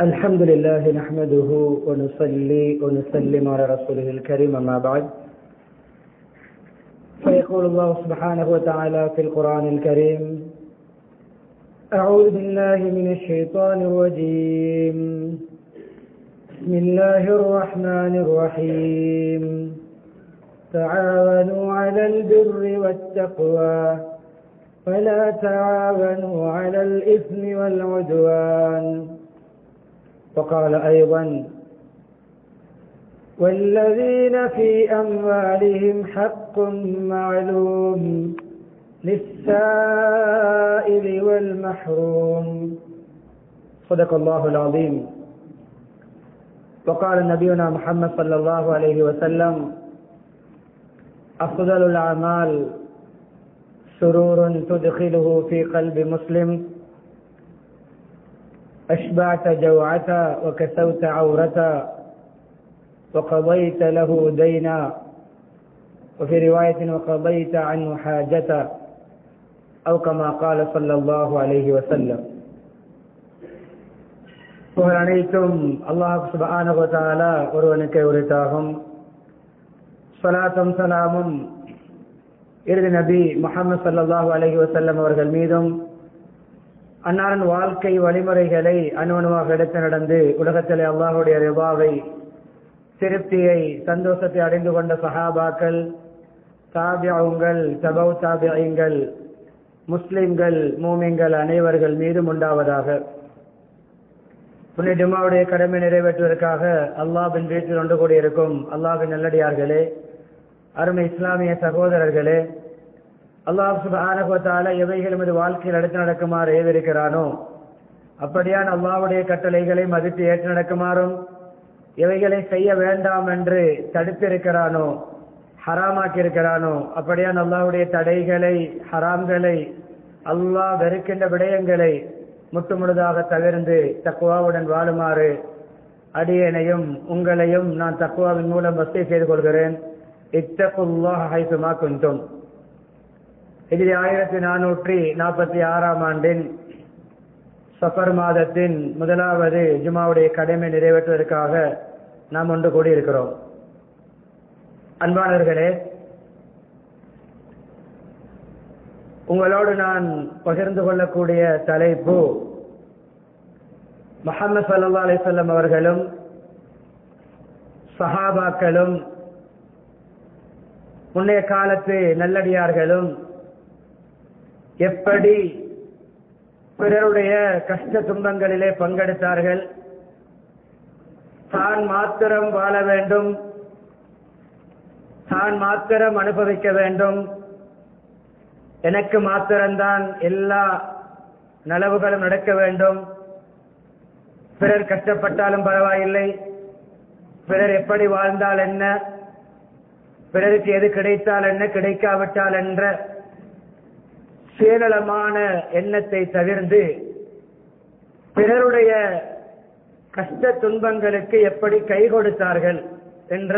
الحمد لله نحمده ونصلي ونسلم على رسوله الكريم أما بعد. فيقول الله سبحانه وتعالى في القرآن الكريم أعوذ بالله من الشيطان الرجيم. بسم الله الرحمن الرحيم. تعاونوا على البر والتقوى ولا تعاونوا على الإثم والعدوان. وقال أيضا والذين في أموالهم حق معلوم للسائل والمحروم. صدق الله العظيم. وقال نبينا محمد صلى الله عليه وسلم أفضل الأعمال سرور تدخله في قلب مسلم. أشبعت جوعة وكسوت عورة وقضيت له دينا وفي رواية وقضيت عنه حاجة أو كما قال صلى الله عليه وسلم புகழ் அனைத்தும் அல்லாஹ் சுபானுகத்தாலா ஒருவனுக்கு உரித்தாகும் சலாத்தும் சலாமும் இறுதி நபி முகமது சல்லாஹூ அலஹி வசல்லம் அவர்கள் மீதும் அன்னாரின் வாழ்க்கை வழிமுறைகளை அணுவணுவாக எடுத்து நடந்து உலகத்திலே அல்லாஹுடைய ரிபாவை திருப்தியை சந்தோஷத்தை அடைந்து கொண்ட சஹாபாக்கள் தாபியங்கள் சபவ் தாபியங்கள் முஸ்லிம்கள் மூமிங்கள் அனைவர்கள் மீதும் உண்டாவதாக. புனித ஜும்மாவுடைய கடமை நிறைவேற்றுவதற்காக அல்லாஹின் வீட்டில் ஒன்று கூடியிருக்கும் அல்லாஹின் நல்லடியார்களே அருமை இஸ்லாமிய சகோதரர்களே அல்லாஹ் சுபானகத்தால எவைகள் நமது வாழ்க்கையில் அடுத்து நடக்குமாறு ஏவிருக்கிறானோ அப்படியான் அல்லாவுடைய கட்டளைகளை மதித்து ஏற்று நடக்குமாறும் எவைகளை செய்ய வேண்டாம் என்று தடுத்திருக்கிறானோ ஹராமாக்கி இருக்கிறானோ அப்படியான் அல்லாவுடைய தடைகளை ஹராம்களை அல்லாஹ் வெறுக்கின்ற விடயங்களை முட்டுமுழுதாக தவிர்ந்து தக்குவாவுடன் வாழுமாறு அடியனையும் உங்களையும் நான் தக்குவாவின் மூலம் வசதி செய்து கொள்கிறேன். இத்தகுல்லாஹ் ஹைசுமா குந்தும் இது ஆயிரத்தி நானூற்றி நாற்பத்தி ஆறாம் ஆண்டின் சஃபர் மாதத்தின் முதலாவது ஜுமாவுடைய கடமை நிறைவேற்றுவதற்காக நாம் ஒன்று கூடியிருக்கிறோம். அன்பாளர்களே உங்களோடு நான் பகிர்ந்து கொள்ளக்கூடிய தலைப்பு முகமது சல்லா அலிசல்லம் அவர்களும் சஹாபாக்களும் முன்னைய காலத்து நல்லடியார்களும் எப்படி பிறருடைய கஷ்ட துன்பங்களிலே பங்கெடுத்தார்கள்? தான் மாத்திரம் வாழ வேண்டும். தான் மாத்திரம் அனுபவிக்க வேண்டும். எனக்கு மாத்திரம்தான் எல்லா நலவுகளும் நடக்க வேண்டும். பிறர் கஷ்டப்பட்டாலும் பரவாயில்லை. பிறர் எப்படி வாழ்ந்தால் என்ன? பிறருக்கு எது கிடைத்தால் என்ன? கிடைக்காவிட்டால் என்ற சுயநலமான எண்ணத்தை தவிர்த்து பிறருடைய கஷ்ட துன்பங்களுக்கு எப்படி கை கொடுத்தார்கள் என்ற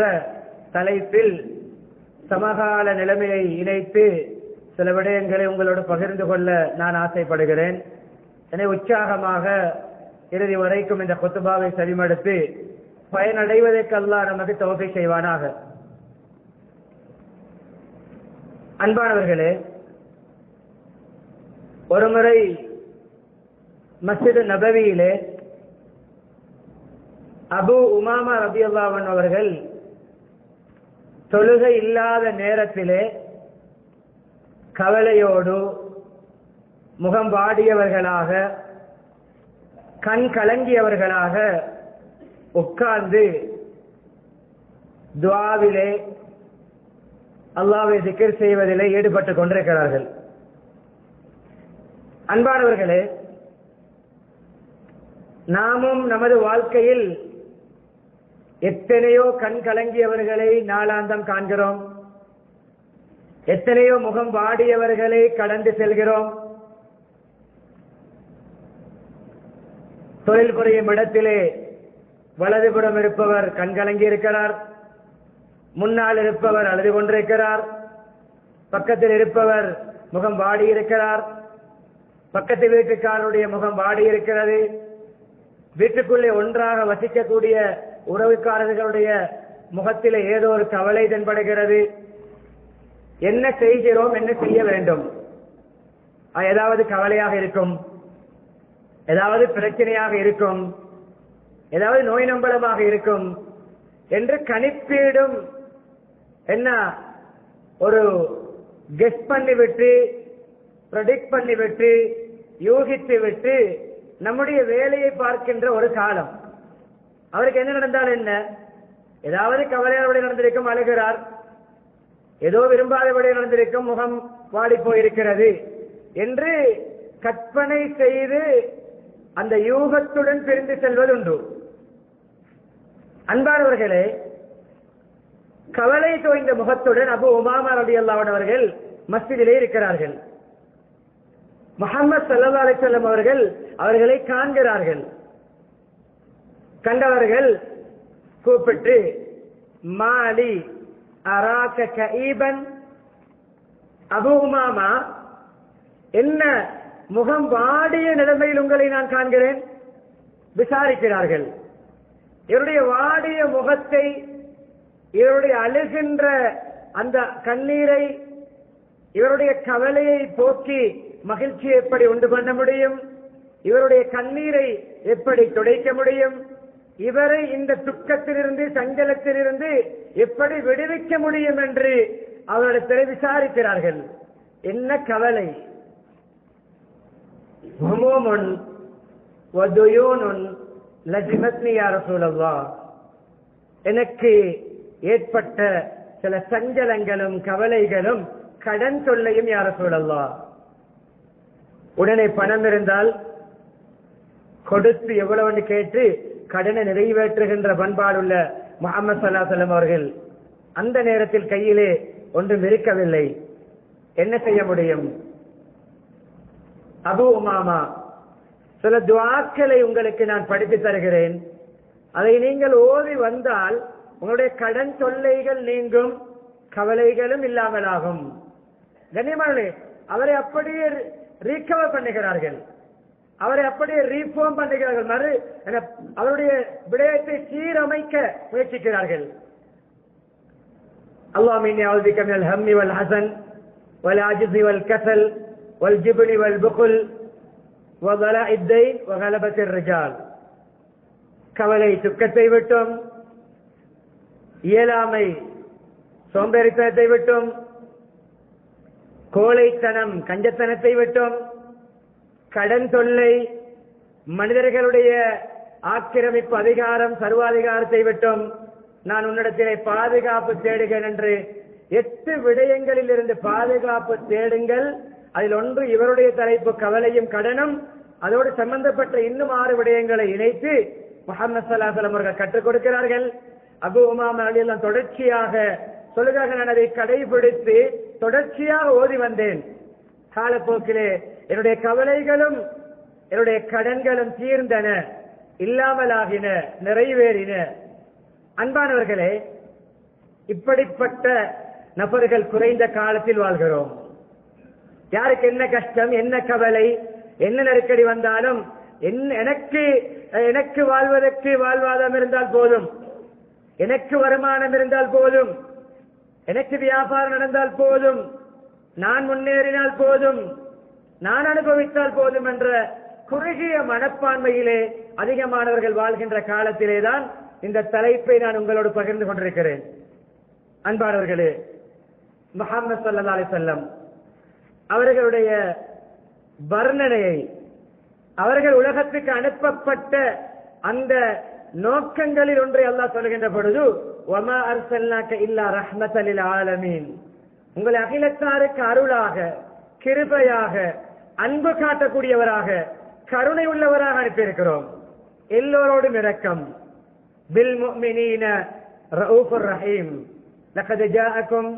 தலைப்பில் சமகால நிலைமையை இணைத்து சில விடயங்களை உங்களோடு பகிர்ந்து கொள்ள நான் ஆசைப்படுகிறேன். எனவே உற்சாகமாக இறுதி வரைக்கும் இந்த கொத்துபாவை செவிமடுத்து பயனடைவதற்கெல்லாம் நமக்கு தொகை செய்வானாக. அன்பானவர்களே ஒருமுறை மசித நபவியிலே அபு உமாமா ரபி அல்லாவன் அவர்கள் தொழுகை இல்லாத நேரத்திலே கவலையோடு முகம் வாடியவர்களாக கண் கலங்கியவர்களாக உட்கார்ந்து துவாவிலே அல்லாவை சிக்கர் செய்வதிலே ஈடுபட்டு கொண்டிருக்கிறார்கள். அன்பானவர்களே நாமும் நமது வாழ்க்கையில் எத்தனையோ கண் கலங்கியவர்களை நாளாந்தம் காண்கிறோம். எத்தனையோ முகம் வாடியவர்களை கடந்து செல்கிறோம். தொழில் புரியும் இடத்திலே வலதுபுறம் இருப்பவர் கண்கலங்கி இருக்கிறார் முன்னால் இருப்பவர் அழுது கொண்டிருக்கிறார். பக்கத்தில் இருப்பவர் முகம் வாடி இருக்கிறார் பக்கத்து வீட்டுக்காரருடைய முகம் வாடி இருக்கிறது. வீட்டுக்குள்ளே ஒன்றாக வசிக்கக்கூடிய உறவுக்காரர்களுடைய முகத்திலே ஏதோ ஒரு கவலை தென்படுகிறது. என்ன செய்கிறோம் என்ன செய்ய வேண்டும்? அது ஏதாவது கவலையாக இருக்கும்? ஏதாவது பிரச்சனையாக இருக்கும்? ஏதாவது நோய் நம்பளமாக இருக்கும்? என்று கணிப்பீடும். என்ன? ஒரு கெஸ்ட் பண்ணி விட்டு ப்ரொடிக்ட் பண்ணி விட்டு யூகித்து விட்டு நம்முடைய வேலையை பார்க்கின்ற ஒரு காலம். அவருக்கு என்ன நடந்தால் என்ன? ஏதாவது கவலையோட நடந்திருக்கும் அழுகிறார். ஏதோ விரும்பாதபடி நடந்திருக்கும் முகம் வாடி போயிருக்கிறது என்று கற்பனை செய்து அந்த யூகத்துடன் பிரிந்து செல்வதுண்டு. அன்பானவர்களே கவலை தோய்ந்த முகத்துடன் அபு உமாமா ரபி அவர்கள் மஸ்ஜிதிலே இருக்கிறார்கள். முகமது சல்லா அலிசல்லம் அவர்கள் அவர்களை காண்கிறார்கள். கண்டவர்கள் கூப்பிட்டு மாலி அராக்க கஈபன் அபு உமாமா என்ன முகம் வாடிய நிலைமையில் உங்களை நான் காண்கிறேன்? விசாரிக்கிறார்கள். இவருடைய வாடிய முகத்தை இவருடைய அழுகின்ற அந்த கண்ணீரை இவருடைய கவலையை போக்கி மகிழ்ச்சியை எப்படி உண்டு பண்ண முடியும்? இவருடைய கண்ணீரை எப்படி துடைக்க முடியும்? இவரை இந்த துக்கத்திலிருந்து சஞ்சலத்திலிருந்து எப்படி விடுவிக்க முடியும் என்று அவரிடத்தில் விசாரிக்கிறார்கள். என்ன கவலை? ஹுமூமுன் வதுயோனுன் லஜிமத்னி யா எனக்கு ஏற்பட்ட சில சஞ்சலங்களும் கவலைகளும் கடன் தொல்லையும் யார சொல்லலாம் உடனே பணம் இருந்தால் கொடுத்து எவ்வளவு கேட்டு கடனை நிறைவேற்றுகின்ற பண்பாடுள்ள முகமது சல்லாசலம் அவர்கள் அந்த நேரத்தில் கையிலே ஒன்றும் இருக்கவில்லை. என்ன செய்ய முடியும்? அபு உமாமா சில துவாக்களை உங்களுக்கு நான் படித்து தருகிறேன். அதை நீங்கள் ஓதி வந்தால் உங்களுடைய கடன் தொல்லைகள் நீங்கும் கவலைகளும் இல்லாமலாகும். கண்ணியமானே அவரை அப்படியே ரீகவர் பண்ணுகிறார்கள் அவரை அப்படியே ரீஃபார்ம் பண்ணுகிறார்கள் மறு அவருடைய விடயத்தை சீரமைக்க முயற்சிக்கிறார்கள் اللهم إني أعوذ بك من الهم والحزن والعجز والكسل والجبن والبخل وضلاء الدين وغلبة الرجال கவலை துக்கத்தை விட்டும் இயலாமை சோம்பேறித்தனத்தை விட்டும் கோழைத்தனம் கஞ்சத்தனத்தை விட்டும். கடன் தொல்லை மனிதர்களுடைய ஆக்கிரமிப்பு அதிகாரம் சர்வாதிகாரத்தை விட்டும். நான் உன்னிடத்திலே பாதுகாப்பு தேடுகிறேன் என்று எட்டு விடயங்களில் இருந்து பாதுகாப்பு தேடுங்கள். அதில் ஒன்று இவருடைய தலைப்பு கவலையும் கடனும். அதோடு சம்பந்தப்பட்ட இன்னும் ஆறு விடயங்களை இணைத்து முகமது சல்லாசலம் அவர்கள் கற்றுக் கொடுக்கிறார்கள். அபு உமாம் தொடர்ச்சியாக சொல்லுகாக நான் அதை கடைபிடித்து தொடர்ச்சியாக ஓதி வந்தேன். காலப்போக்கிலே என்னுடைய கவலைகளும் என்னுடைய கடன்களும் தீர்ந்தன இல்லாமலாகின நிறைவேறின. அன்பானவர்களே இப்படிப்பட்ட நபர்கள் குறைந்த காலத்தில் வாழ்கிறோம். யாருக்கு என்ன கஷ்டம் என்ன கவலை என்ன நெருக்கடி வந்தாலும் என்ன- எனக்கு எனக்கு வாழ்வதற்கு வாழ்வாதாரம் இருந்தால் போதும். எனக்கு வருமானம் இருந்தால் போதும். எனக்கு வியாபாரம் நடந்தால் போதும். நான் முன்னேறினால் போதும். நான் அனுபவித்தால் போதும் என்ற குறுகிய மனப்பான்மையிலே அதிகமானவர்கள் வாழ்கின்ற காலத்திலேதான் இந்த தலைப்பை நான் உங்களோடு பகிர்ந்து கொண்டிருக்கிறேன். அன்பானவர்களே முகமது சல்லா அலி செல்லம் அவர்களுடைய வர்ணனையை அவர்கள் உலகத்துக்கு அனுப்பப்பட்ட அந்த நோக்கங்களில் ஒன்றை அல்லாஹ் சொல்கின்ற பொழுது வமா அர்சல்னாக்க இல்லா ரஹ்மத்தலில் ஆலமீன் உங்களை அகிலத்தாருக்கு அருளாக கிருபையாக அன்பு காட்டக்கூடியவராக கருணை உள்ளவராக அனுப்பியிருக்கிறோம். எல்லோரோடும் இரக்கம். பில் முஃமினீன ரவுஃபுர் ரஹீம். லகத் ஜாஅக்கும்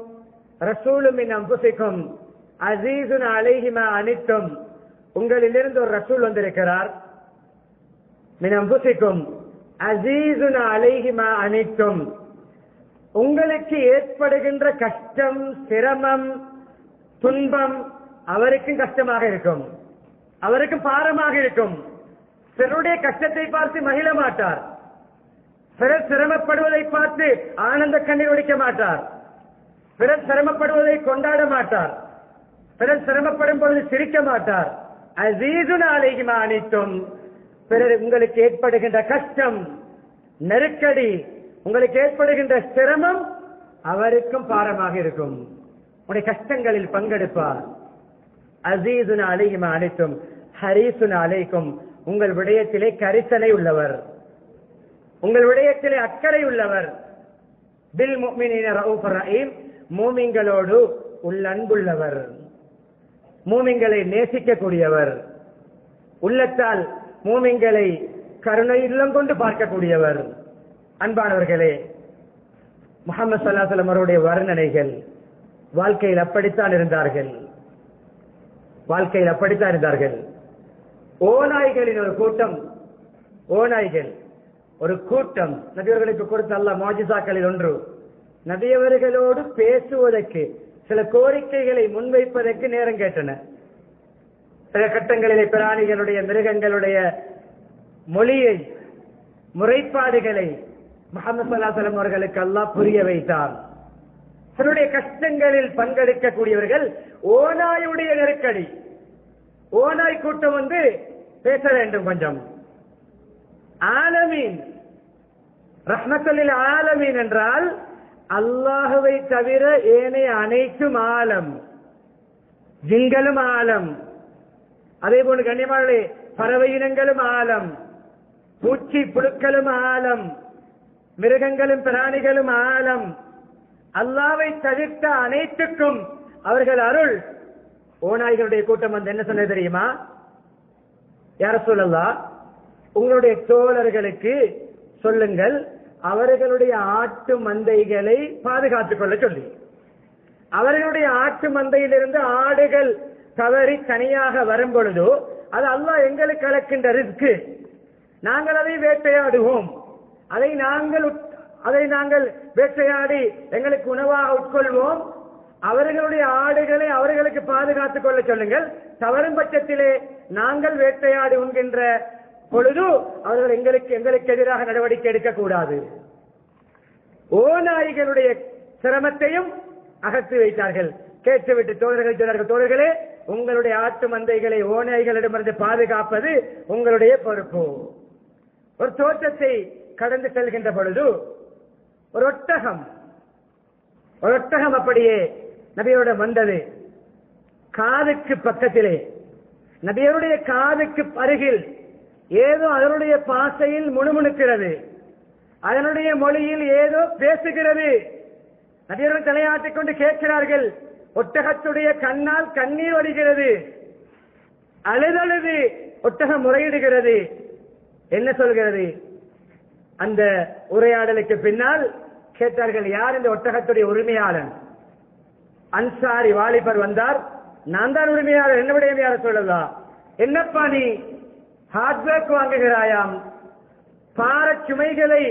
ரசூலும் மின் அம்புசிக்கும் அசீசுன் அலைஹிமா அனித்தும். உங்களிலிருந்து ஒரு ரசூல் வந்திருக்கிறார். மின் அம்புசிக்கும் அசீசுன் அலைஹிமா அனித்தும். உங்களுக்கு ஏற்படுகின்ற கஷ்டம் சிரமம் துன்பம் அவருக்கும் கஷ்டமாக இருக்கும். அவருக்கும் பாரமாக இருக்கும். பிறருடைய கஷ்டத்தை பார்த்து மகிழ மாட்டார். பிறர் சிரமப்படுவதை பார்த்து ஆனந்த கண்ணை ஒழிக்க மாட்டார். பிறர் சிரமப்படுவதை கொண்டாட மாட்டார். பிறர் சிரமப்படும் பொழுது சிரிக்க மாட்டார். அசீசுன அலைகிமா அனைத்தும்? பிறர் உங்களுக்கு ஏற்படுகின்ற கஷ்டம் நெருக்கடி உங்களுக்கு ஏற்படுகின்ற சிரமம் அவருக்கும் பாரமாக இருக்கும். உடைய கஷ்டங்களில் பங்கெடுப்பார். அசீசுன அலையும் அனைத்தும் ஹரீசுன அலைக்கும் உங்கள் விடயத்திலே கரிசனை உள்ளவர். உங்கள் விடயத்திலே அக்கறை உள்ளவர். பில் முஃமினீன ரவுஃபர் ரஹீம் மூமிங்களோடு உள்ளன்புள்ளவர் மூமிங்களை நேசிக்கக்கூடியவர். உள்ளத்தால் மூமிங்களை கருணை இல்லம் கொண்டு பார்க்கக்கூடியவர். அன்பானவர்களே முகமது சல்லாசலம் அவருடைய வர்ணனைகள் வாழ்க்கையில் அப்படித்தான் இருந்தார்கள். வாழ்க்கையில் அப்படித்தான் இருந்தார்கள். ஓநாய்களின் ஒரு கூட்டம் ஓநாய்கள் ஒரு கூட்டம். நபியவர்களுக்கு கொடுத்த அல்ல மாஜிசாக்களில் ஒன்று. நபியவர்களோடு பேசுவதற்கு சில கோரிக்கைகளை முன்வைப்பதற்கு நேரம் கேட்டன. சில கட்டங்களிலே பிராணிகளுடைய மிருகங்களுடைய மொழியை முறைப்பாடுகளை முகமது சல்லாசலம் அவர்களுக்கு அல்லாஹ் புரிய வைத்தார். தன்னுடைய கஷ்டங்களில் பங்கெடுக்கக்கூடியவர்கள் ஓநாயுடைய நெருக்கடி. ஓனாய் கூட்டம் வந்து பேச வேண்டும் கொஞ்சம். ஆலமீன். ரஹ்மத்தலில் ஆலமீன் என்றால் அல்லாஹுவை தவிர ஏனைய அனைத்தும் ஆலம். ஜிங்களும் ஆலம். அதே போன்று கண்ணியமாளே பறவை இனங்களும் ஆலம். பூச்சி புழுக்களும் ஆலம். மிருகங்களும் பிராணிகளும் ஆலம் அல்லாவை தவிர்த்த அனைத்துக்கும் அவர்கள் அருள். ஓநாய்களுடைய கூட்டம் வந்து என்ன சொன்னது தெரியுமா? யார சொல்லலாம் உங்களுடைய தோழர்களுக்கு சொல்லுங்கள் அவர்களுடைய ஆட்டு மந்தைகளை பாதுகாத்துக் கொள்ள சொல்லி. அவர்களுடைய ஆட்டு மந்தையிலிருந்து ஆடுகள் தவறி தனியாக வரும் பொழுதோ அது அல்லாஹ் எங்களுக்கு அளக்கின்ற ரிஸ்க் நாங்கள் அதை வேட்டையாடுவோம். அதை நாங்கள் உட்- அதை நாங்கள் வேட்டையாடி எங்களுக்கு உணவாக உட்கொள்வோம். அவர்களுடைய ஆடுகளை அவர்களுக்கு பாதுகாத்துக் கொள்ள சொல்லுங்கள். தவறும் பட்சத்திலே நாங்கள் வேட்டையாடி உண்கின்ற பொழுது அவர்கள் எங்களுக்கு எங்களுக்கு எதிராக நடவடிக்கை எடுக்கக்கூடாது. ஓநாய்களுடைய சிரமத்தையும் அகற்றி வைத்தார்கள். கேட்டுவிட்டு தோழர்கள் சொன்னார்கள் தோழர்களே உங்களுடைய ஆட்டு மந்தைகளை ஓநாய்களிடமிருந்து பாதுகாப்பது உங்களுடைய பொறுப்பு. ஒரு தோட்டத்தை கடந்து செல்கின்ற பொழுது ஒரு ஒட்டகம் ஒரு ஒட்டகம் அப்படியே நபியோட வந்தது. காதுக்கு பக்கத்திலே நபியருடைய காதுக்கு அருகில் ஏதோ அதனுடைய பாசையில் முணுமுணுக்கிறது. அதனுடைய மொழியில் ஏதோ பேசுகிறது. நபியர்கள் தலையாட்டிக் கொண்டு கேட்கிறார்கள் ஒட்டகத்துடைய கண்ணால் கண்ணீர் வருகிறது அழுதழுது ஒட்டகம் முறையிடுகிறது. என்ன சொல்கிறது? அந்த உரையாடலுக்கு பின்னால் கேட்டார்கள் யார் இந்த ஒட்டகத்துடைய உரிமையாளன்? அன்சாரி வாலிபர் வந்தார் நான் தான் உரிமையாளர் என்ன விடயம் யார சொல்லலாம் என்னப்பா நீ ஹார்ட்வேர்க் வாங்குகிறாயாம் பார சுமைகளை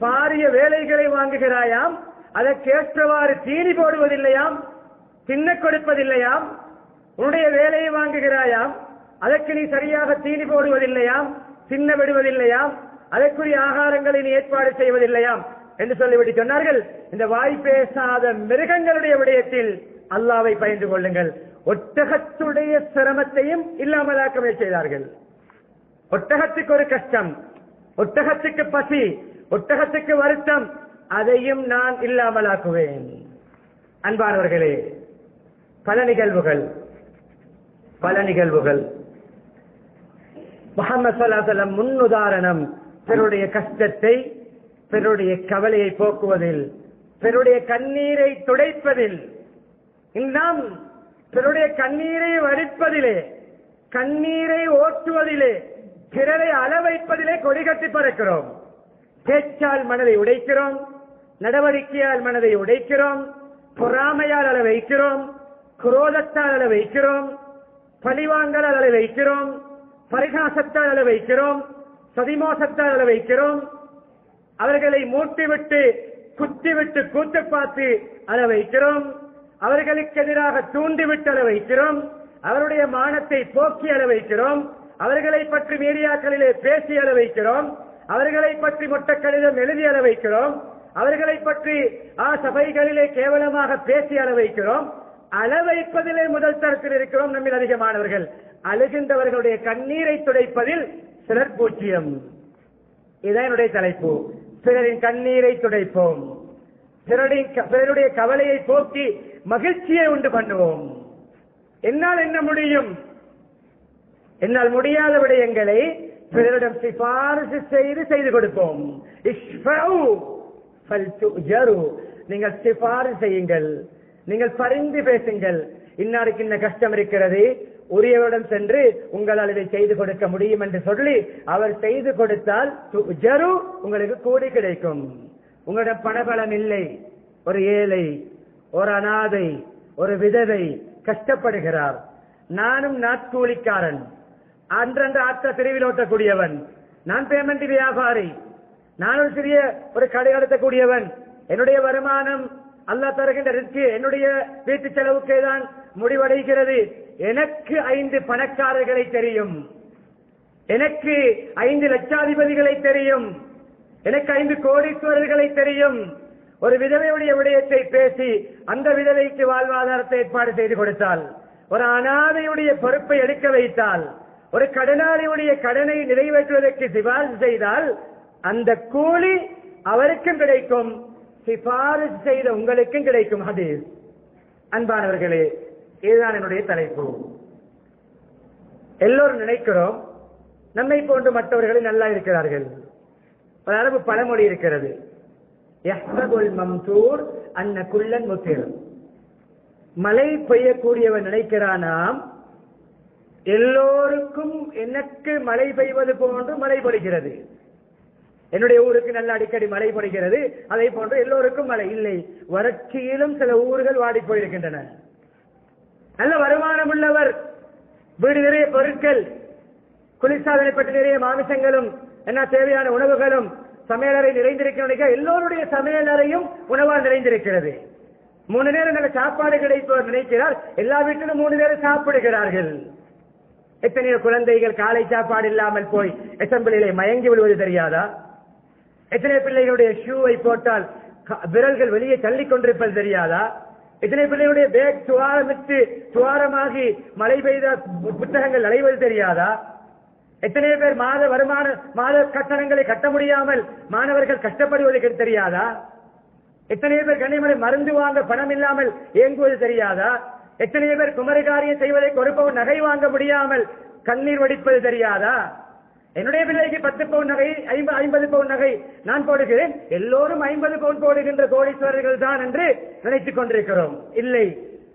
பாரிய வேலைகளை வாங்குகிறாயாம் அதற்கேற்றவாறு தீனி போடுவதில்லையாம் தின்ன கொடுப்பதில்லையாம் உன்னுடைய வேலையை வாங்குகிறாயாம் அதற்கு நீ சரியாக தீனி போடுவதில்லையாம் தின்ன விடுவதில்லையாம் அதற்குரிய ஆகாரங்களை நீ ஏற்பாடு செய்வதில்லையாம் என்று சொல்லிவிட்டு சொன்னார்கள். இந்த வாய் பேசாத மிருகங்களுடைய விடயத்தில் அல்லாவை பயந்து கொள்ளுங்கள். ஒட்டகத்துடைய சிரமத்தையும் இல்லாமலாக்கவே செய்தார்கள். ஒட்டகத்துக்கு ஒரு கஷ்டம் ஒட்டகத்துக்கு பசி ஒட்டகத்துக்கு வருத்தம் அதையும் நான் இல்லாமலாக்குவேன் அன்பானவர்களே பல நிகழ்வுகள் பல நிகழ்வுகள். முகமது சல்லாசலம் முன்னுதாரணம் பிறருடைய கஷ்டத்தை பிறருடைய கவலையை போக்குவதில் பிறருடைய கண்ணீரை துடைப்பதில். நாம் பிறருடைய கண்ணீரை வடிப்பதிலே கண்ணீரை ஓட்டுவதிலே பிறரை அளவைப்பதிலே கொடிகட்டி பறக்கிறோம். பேச்சால் மனதை உடைக்கிறோம் நடவடிக்கையால் மனதை உடைக்கிறோம் பொறாமையால் அள வைக்கிறோம் குரோதத்தால் அள வைக்கிறோம் பழிவாங்கலால் அள வைக்கிறோம் பரிகாசத்தால் அள வைக்கிறோம் சதிமோசத்தால் அள வைக்கிறோம். அவர்களை மூட்டிவிட்டு குத்திவிட்டு கூத்து பார்த்து அதை வைக்கிறோம். அவர்களுக்கு எதிராக தூண்டிவிட்டு அதை வைக்கிறோம். அவருடைய மானத்தை போக்கி அள வைக்கிறோம். அவர்களை பற்றி மீடியாக்களிலே பேசி அள வைக்கிறோம். அவர்களை பற்றி மொட்ட கடிதம் எழுதி அள வைக்கிறோம். அவர்களை பற்றி ஆ சபைகளிலே கேவலமாக பேசி அள வைக்கிறோம். அள வைப்பதிலே முதல் தரத்தில் இருக்கிறோம் நம்மில் அதிகமானவர்கள். அழுகின்றவர்களுடைய கண்ணீரை துடைப்பதில் சிலர் பூஜ்ஜியம் இதுதான் என்னுடைய தலைப்பு. சிலரின் கண்ணீரை துடைப்போம். பிறருடைய பிறருடைய கவலையை போக்கி மகிழ்ச்சியை உண்டு பண்ணுவோம். என்னால் என்ன முடியும்? என்னால் முடியாத விடயங்களை பிறரிடம் சிபாரிசு செய்து செய்து கொடுப்போம். நீங்கள் சிபாரிசு செய்யுங்கள். நீங்கள் பரிந்து பேசுங்கள். இன்னாருக்கு இன்ன கஷ்டம் இருக்கிறது? உரியவரிடம் சென்று உங்களால் இதை செய்து கொடுக்க முடியும் என்று சொல்லி அவர் செய்து கொடுத்தால் துஜரு உங்களுக்கு கூடி கிடைக்கும். உங்களிடம் பணபலம் இல்லை ஒரு ஏழை ஒரு அனாதை ஒரு விதவை கஷ்டப்படுகிறார். நானும் நாட்கூலிக்காரன். அன்றன்று ஆற்ற பிரிவில் ஓட்டக்கூடியவன். நான் பேமெண்ட் வியாபாரி. நான் ஒரு சிறிய ஒரு கடை நடத்தக்கூடியவன். என்னுடைய வருமானம் அல்லாஹ் தருகின்ற ரிஸ்க் என்னுடைய வீட்டு செலவுக்கே தான் முடிவடைகிறது. எனக்கு ஐந்து பணக்காரர்களை தெரியும். எனக்கு ஐந்து லட்சாதிபதிகளை தெரியும். எனக்கு ஐந்து கோடீஸ்வரர்களை தெரியும். ஒரு விதவையுடைய விடயத்தை பேசி அந்த விதவைக்கு வாழ்வாதாரத்தை ஏற்பாடு செய்து கொடுத்தால் ஒரு அனாதையுடைய பொறுப்பை எடுக்க வைத்தால் ஒரு கடனாளியுடைய கடனை நிறைவேற்றுவதற்கு சிபாரிசு செய்தால் அந்த கூலி அவருக்கும் கிடைக்கும் சிபாரிசு செய்த உங்களுக்கும் கிடைக்கும் அது அன்பானவர்களே இதுதான் என்னுடைய தலைப்பு. எல்லோரும் நினைக்கிறோம் நம்மை போன்று மற்றவர்கள் நல்லா இருக்கிறார்கள். ஒரு அரபு பழமொழி இருக்கிறது. அன்ன குள்ளன் முத்திர். மழை பெய்யக்கூடியவன் நினைக்கிறானாம் எல்லோருக்கும் எனக்கு மழை பெய்வது போன்று மழை பொழிகிறது. என்னுடைய ஊருக்கு நல்ல அடிக்கடி மழை பொழிகிறது அதை போன்று எல்லோருக்கும் மழை. இல்லை வறட்சியிலும் சில ஊர்கள் வாடி போயிருக்கின்றன நல்ல வருமானம் உள்ளவர். வீடு நிறைய பொருட்கள் குளிர்சாதனை பற்றி நிறைய மாமிசங்களும் என்ன தேவையான உணவுகளும் சமையலறை நிறைந்திருக்கிற எல்லோருடைய சமையலறையும் உணவால் நிறைந்திருக்கிறது. மூணு நேரம் நல்ல சாப்பாடு கிடைப்பவர் நினைக்கிறார். எல்லா வீட்டிலும் மூணு நேரம் சாப்பிடுகிறார்கள். எத்தனையோ குழந்தைகள் காலை சாப்பாடு இல்லாமல் போய் அசம்பிளிலே மயங்கி விழுவது தெரியாதா? எத்தனை பிள்ளைகளுடைய ஷூவை போட்டால் க- விரல்கள் வெளியே தள்ளி கொண்டிருப்பது தெரியாதா? எத்தனை பிள்ளையுடைய பேக் துவாரமிட்டு துவாரமாகி மழை பெய்த புத்தகங்கள் அலைவது தெரியாதா? எத்தனை பேர் மாத வருமான மாத கட்டணங்களை கட்ட முடியாமல் மாணவர்கள் கஷ்டப்படுவது தெரியாதா? எத்தனை பேர் கண்ணிமலை மருந்து வாங்க பணம் இல்லாமல் இயங்குவது தெரியாதா? எத்தனை பேர் குமரிகாரியம் செய்வதை கொடுப்பவர் நகை வாங்க முடியாமல் கண்ணீர் வடிப்பது தெரியாதா? என்னுடைய பிள்ளைக்கு பத்து பவுன் நகை ஐம்பது ஐம்பது பவுன் நகை நான் போடுகிறேன். எல்லோரும் ஐம்பது பவுன் போடுகின்ற கோடீஸ்வரர்கள் தான் என்று நினைத்துக் கொண்டிருக்கிறோம். இல்லை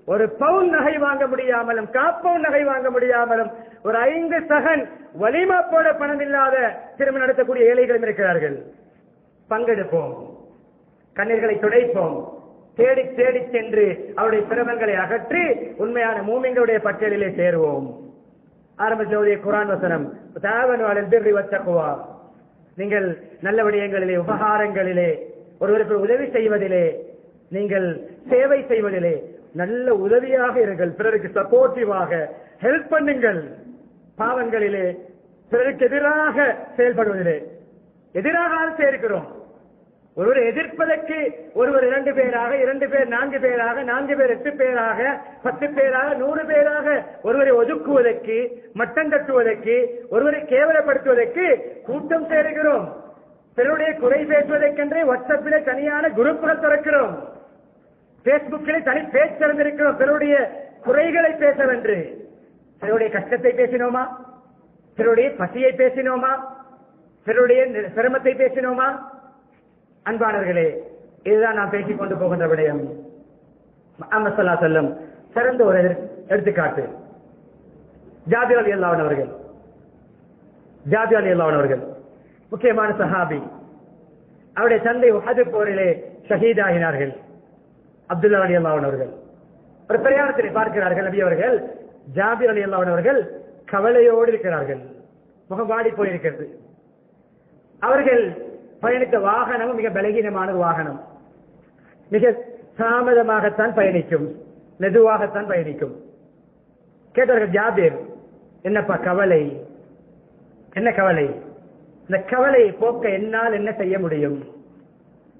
ஒரு பவுன் நகை வாங்க முடியாமலும் காப்பவுன் நகை வாங்க முடியாமலும் ஒரு ஐந்து சகன் வலிமா போட பணம் இல்லாத திருமணம் நடத்தக்கூடிய ஏழைகளும் இருக்கிறார்கள். பங்கெடுப்போம் கண்ணீர்களை துடைப்போம் தேடி தேடி சென்று அவருடைய பிரபங்களை அகற்றி உண்மையான மூமிங்களுடைய பட்டியலிலே சேருவோம். ஆரம்ப குரான் வசனம். தாவன் பிர்ரி வச்சக்குவா நீங்கள் நல்ல விடயங்களிலே உபகாரங்களிலே ஒருவருக்கு உதவி செய்வதிலே நீங்கள் சேவை செய்வதிலே நல்ல உதவியாக இருங்கள். பிறருக்கு சப்போர்ட்டிவாக ஹெல்ப் பண்ணுங்கள். பாவங்களிலே பிறருக்கு எதிராக செயல்படுவதிலே. எதிராக சேர்க்கிறோம். ஒருவர் எதிர்ப்பதற்கு ஒருவர் இரண்டு பேராக இரண்டு பேர் நான்கு பேராக நான்கு பேர் எட்டு பேராக பத்து பேராக நூறு பேராக ஒருவரை ஒதுக்குவதற்கு மட்டம் தட்டுவதற்கு ஒருவரை கேவலப்படுத்துவதற்கு கூட்டம் சேருகிறோம். பிறருடைய குறை பேசுவதற்கென்றே வாட்ஸ்அப்பிலே தனியான குரூப்புகள் திறக்கிறோம். பேஸ்புக்கிலே தனி பேச்சு திறந்திருக்கிறோம். பிறருடைய குறைகளை பேசவென்று. பிறருடைய கஷ்டத்தை பேசினோமா? பிறருடைய பசியை பேசினோமா? பிறருடைய சிரமத்தை பேசினோமா? அன்பானவர்களே இதுதான் நான் பேசிக் கொண்டு போகின்ற விடயம். முஹம்மது செல்லும் சிறந்த ஒரு எடுத்துக்காட்டு. ஜாபிர் அலி அல்லாஹ் அவர்கள். அலி அல்லாஹ் அவர்கள். முக்கியமான சஹாபி. அவருடைய தந்தை உஹது போரிலே ஷஹீதாகினார்கள் அப்துல்லா அலி அல்லாஹ் அவர்கள். ஒரு பிரயாணத்தை பார்க்கிறார்கள் நபி அவர்கள். ஜாபிர் அலி அல்லாஹ் அவர்கள் கவலையோடு இருக்கிறார்கள். முகம் வாடி போயிருக்கிறது. அவர்கள் பயணித்த வாகனமும் மிக பலகீனமான வாகனம். மிக தாமதமாகத்தான் பயணிக்கும். மெதுவாகத்தான் பயணிக்கும். கேட்டார்கள் ஜாபீர் என்னப்பா கவலை? என்ன கவலை? இந்த கவலை போக்க என்னால் என்ன செய்ய முடியும்?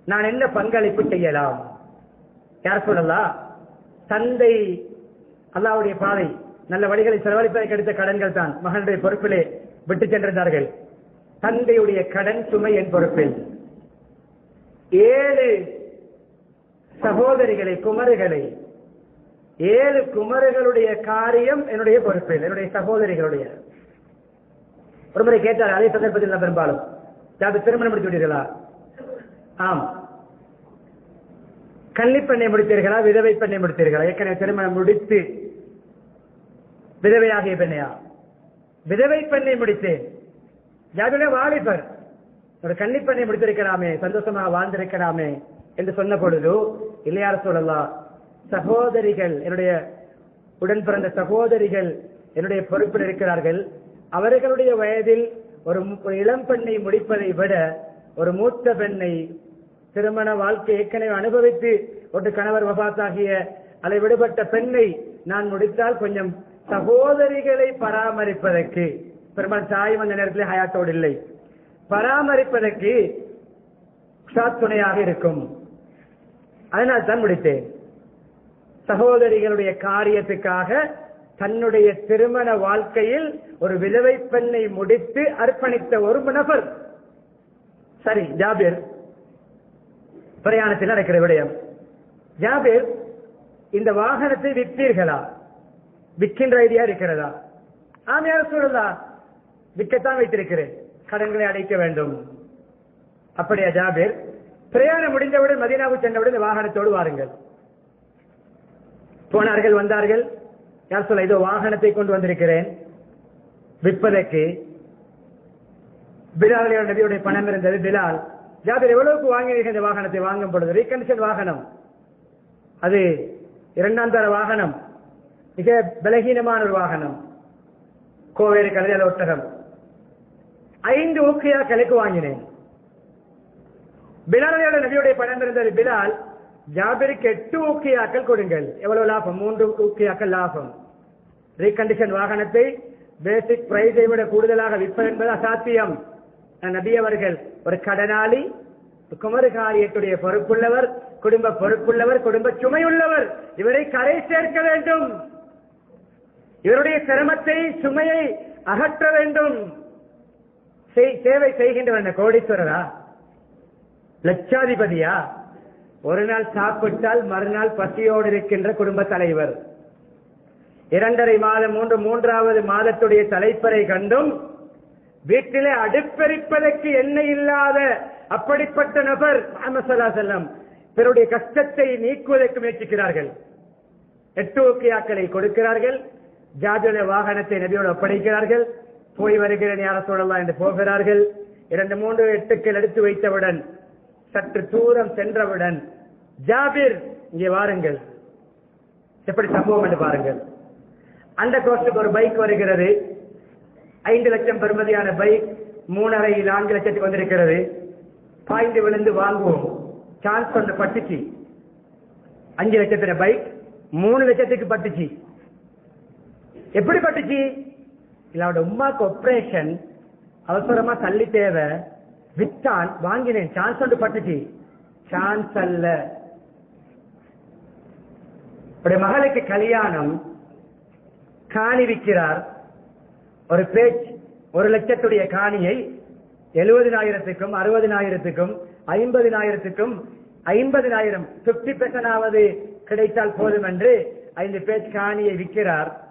நான் என்ன பங்களிப்பு செய்யலாம்? யார் சொல்லலாம் தந்தை அல்லாவுடைய பாதை. நல்ல வழிகளை செலவழிப்பதற்கு எடுத்த கடன்கள் தான். மகனுடைய பொறுப்பிலே விட்டு சென்றிருந்தார்கள். தந்தையுடைய கடன் சுமை என் பொறுப்பில். ஏழு சகோதரிகளை குமருகளை ஏழு குமருகளுடைய காரியம் என்னுடைய பொறுப்பில் என்னுடைய சகோதரிகளுடைய. ஒருமுறை கேட்டார் அதே சந்தர்ப்பத்தில் நான் பெரும்பாலும். யாரு திருமணம் முடித்து விட்டீர்களா? ஆம். கன்னிப்பெண்ணை முடித்தீர்களா? விதவை பெண்ணை முடித்தீர்களா? ஏற்கனவே திருமணம் முடித்து விதவையாகிய பெண்ணையா? விதவை பெண்ணை முடித்தேன். ஜாபிலே வாலிபர். ஒரு கன்னிப்பெண்ணை முடித்திருக்கலாமே சந்தோஷமாக வாழ்ந்திருக்கலாமே என்று சொன்ன பொழுது இல்லையார சொல்லலாம் சகோதரிகள் என்னுடைய உடன் பிறந்த சகோதரிகள் என்னுடைய பொறுப்பில் இருக்கிறார்கள். அவர்களுடைய வயதில் ஒரு ஒரு இளம் பெண்ணை முடிப்பதை விட ஒரு மூத்த பெண்ணை திருமண வாழ்க்கை ஏற்கனவே அனுபவித்து ஒரு கணவர் வபாத்தாகிய அதை விடுபட்ட பெண்ணை நான் முடித்தால் கொஞ்சம் சகோதரிகளை பராமரிப்பதற்கு பெருமான் தாய் வந்த நேரத்தில் ஹயாத்தோடு இல்லை. பராமரிப்பதற்கு துணையாக இருக்கும். அதனால் தான் முடித்தேன். சகோதரிகளுடைய காரியத்துக்காக தன்னுடைய திருமண வாழ்க்கையில் ஒரு விதவை பெண்ணை முடித்து அர்ப்பணித்த ஒரு நபர் சரி ஜாபீர். பிரயாணத்தில் நடக்கிற விடயம். ஜாபீர் இந்த வாகனத்தை விற்பீர்களா விற்கின்ற ஐடியா இருக்கிறதா? ஆமையார் சொல்லலா விற்கத்தான் வைத்திருக்கிறேன். கடன்களை அடைக்க வேண்டும். அப்படியா ஜாபீர்? பிரயாணம் முடிந்தவுடன் மதீனாவுக்கு சென்றவுடன் இந்த வாகனத்தோடு வாருங்கள். போனார்கள் வந்தார்கள். யார் சொல்ல இதோ வாகனத்தை கொண்டு வந்திருக்கிறேன். விற்பதற்கு. பிலால் நபியுடைய பணம் இருந்தது பிலால். ஜாபீர் எவ்வளவுக்கு வாங்கினீர்கள் இந்த வாகனத்தை? வாங்கும் பொழுது ரீகண்டிஷன் வாகனம். அது இரண்டாம் தர வாகனம். மிக பலகீனமான ஒரு வாகனம். கோவேறு கலையாத ஒட்டகம். ஐந்து ஊக்கியாக்களுக்கு வாங்கினேன். பிலாலையோட நபியுடைய படம் இருந்தது பிலால் ஜாபிருக்கு எட்டு ஊக்கியாக்கள் கொடுங்கள். எவ்வளவு லாபம்? மூன்று ஊக்கியாக்கள் லாபம். ரீகண்டிஷன் வாகனத்தை பேசிக் பிரைஸை விட கூடுதலாக விற்பது என்பது அசாத்தியம். நபி அவர்கள் ஒரு கடனாளி குமரகாரியத்துடைய பொறுப்புள்ளவர் குடும்ப பொறுப்புள்ளவர் குடும்ப சுமையுள்ளவர். இவரை கரை சேர்க்க வேண்டும். இவருடைய சிரமத்தை சுமையை அகற்ற வேண்டும். சேவை செய்கின்றவன் கோடீஸ்வரரா? லட்சாதிபதியா? ஒரு நாள் சாப்பிட்டால் மறுநாள் பசியோடு இருக்கின்ற குடும்ப தலைவர். இரண்டரை மாதம் மூன்று மூன்றாவது மாதத்துடைய தலைப்பறை கண்டும் வீட்டிலே அடுப்பெரிப்பதற்கு எண்ணெய் இல்லாத அப்படிப்பட்ட நபர் முஹம்மது பிறருடைய கஷ்டத்தை நீக்குவதற்கு முயற்சிக்கிறார்கள். எட்டு ஊக்கியாக்களை கொடுக்கிறார்கள் ஜாபியுடைய வாகனத்தை நபியோடு ஒப்படைக்கிறார்கள் போய் வருகிறேன் யார சொல்லலாம் என்று போகிறார்கள். இரண்டு மூன்று எட்டுக்கள் எடுத்து வைத்தவுடன் சற்று தூரம் சென்றவுடன் ஜாபிர் இங்கே வாருங்கள். எப்படி சம்பவம் என்று பாருங்கள். அந்த கோஸ்டுக்கு ஒரு பைக் வருகிறது. ஐந்து லட்சம் பெறுமதியான பைக் மூணரை நான்கு லட்சத்துக்கு வந்திருக்கிறது. பாய்ந்து விழுந்து வாங்குவோம். சான்ஸ் ஒன்று பட்டுச்சு. அஞ்சு லட்சத்துல பைக் மூணு லட்சத்துக்கு பட்டுச்சு. எப்படி பட்டுச்சு? இல்ல அவட உமாக்கு ஆப்ரேஷன் அவசரமா தள்ளி தேவை வித்தான் வாங்கினேன். சான்ஸ் ஒன்று பட்டுச்சு. சான்ஸ் அல்ல. மகளுக்கு கல்யாணம். காணி விற்கிறார். ஒரு பேச் ஒரு லட்சத்துடைய காணியை எழுபதினாயிரத்துக்கும் அறுபதினாயிரத்துக்கும் ஐம்பதினாயிரத்துக்கும் ஐம்பதினாயிரம் பிப்டி பெர்சன்டாவது கிடைத்தால் போதும் என்று ஐந்து பேச்சு காணியை விற்கிறார்.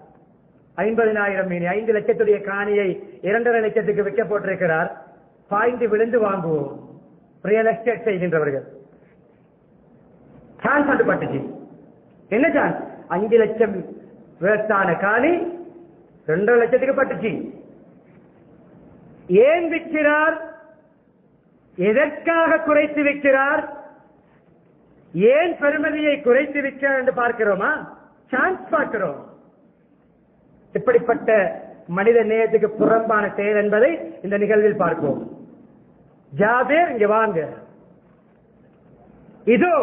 ஐம்பதினாயிரம் மீன் ஐந்து லட்சத்துடைய காணியை இரண்டரை லட்சத்துக்கு விற்க போட்டிருக்கிறார் பாய்ந்து விழுந்து வாங்குவோம். Real estate செய்கின்றவர்கள். சான்ஸ் வந்து பட்டுச்சு என்ன சான்ஸ் அஞ்சு லட்சம் வேஸ்டான காணி ரெண்டரை லட்சத்துக்கு பட்டுச்சு. ஏன் விற்கிறார்? எதற்காக குறைத்து விற்கிறார்? ஏன் பெருமதியை குறைத்து விற்கிறார் என்று பார்க்கிறோமா? சான்ஸ் பார்க்கிறோம். இப்படிப்பட்ட மனித நேயத்துக்கு புறம்பான செயல் என்பதை இந்த நிகழ்வில் பார்ப்போம். ஜாபேர் இங்க வாங்க. இதோ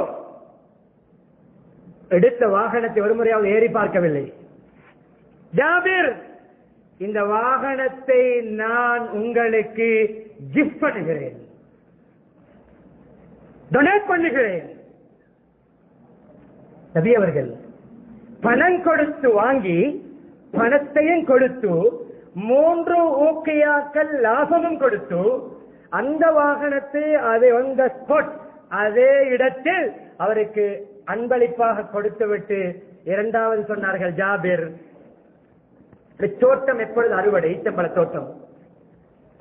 எடுத்த வாகனத்தை ஒரு முறையாவது ஏறி பார்க்கவில்லை. ஜாபீர் இந்த வாகனத்தை நான் உங்களுக்கு கிஃப்ட் பண்ணுகிறேன். டொனேட் பண்ணுகிறேன். நபி அவர்கள் பணம் கொடுத்து வாங்கி பணத்தையும் கொடுத்து மூன்று ஊக்கையாக்கள் லாபமும் கொடுத்து அந்த வாகனத்தை அதை அந்த ஸ்பாட் அதே இடத்தில் அவருக்கு அன்பளிப்பாக கொடுத்துவிட்டு இரண்டாவது சொன்னார்கள் ஜாபிர் தோட்டம் எப்பொழுது அறுவடை? ஈச்சம்பழ தோட்டம்.